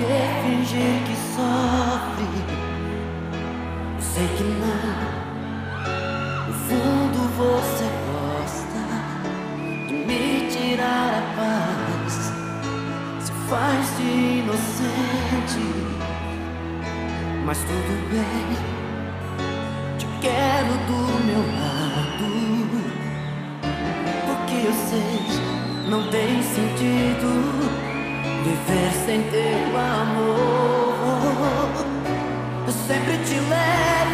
que fingir que sofre? Eu sei que não. No fundo você gosta de me tirar a paz. Se faz de inocente, mas tudo bem. Te quero do meu lado. Porque eu sei, não tem sentido. Viver sem teu amor sempre te levo.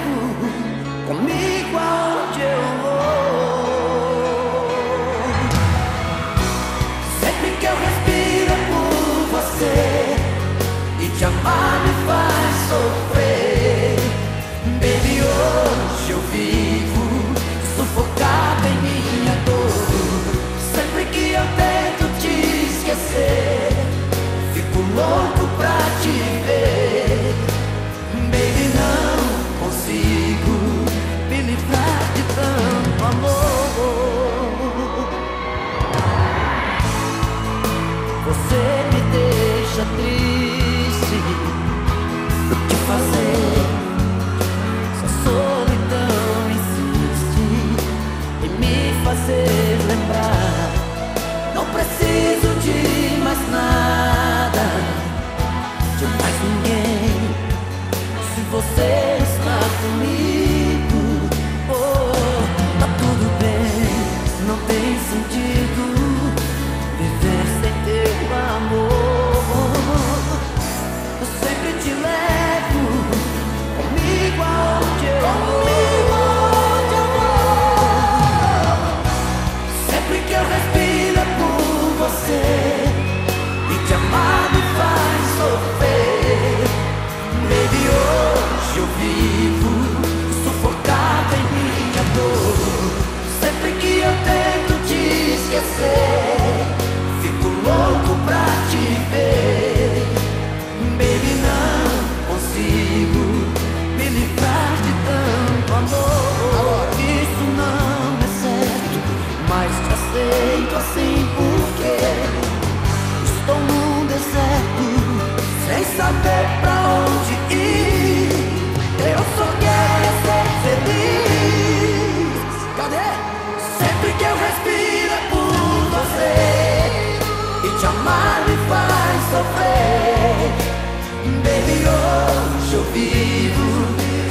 vivo,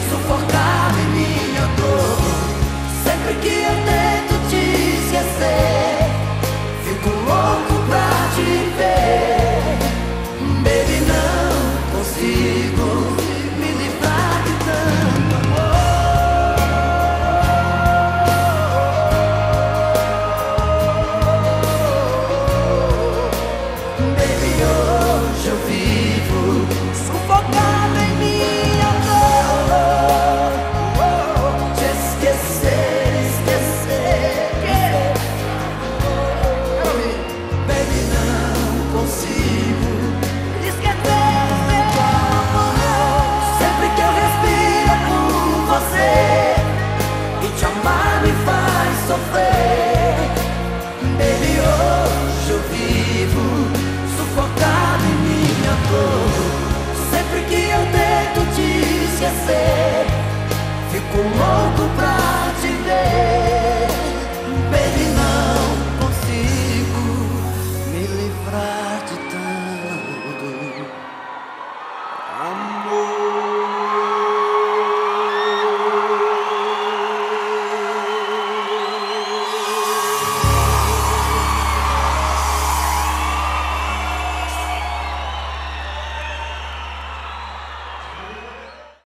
sufocado em minha dor. Sempre que eu tenho for.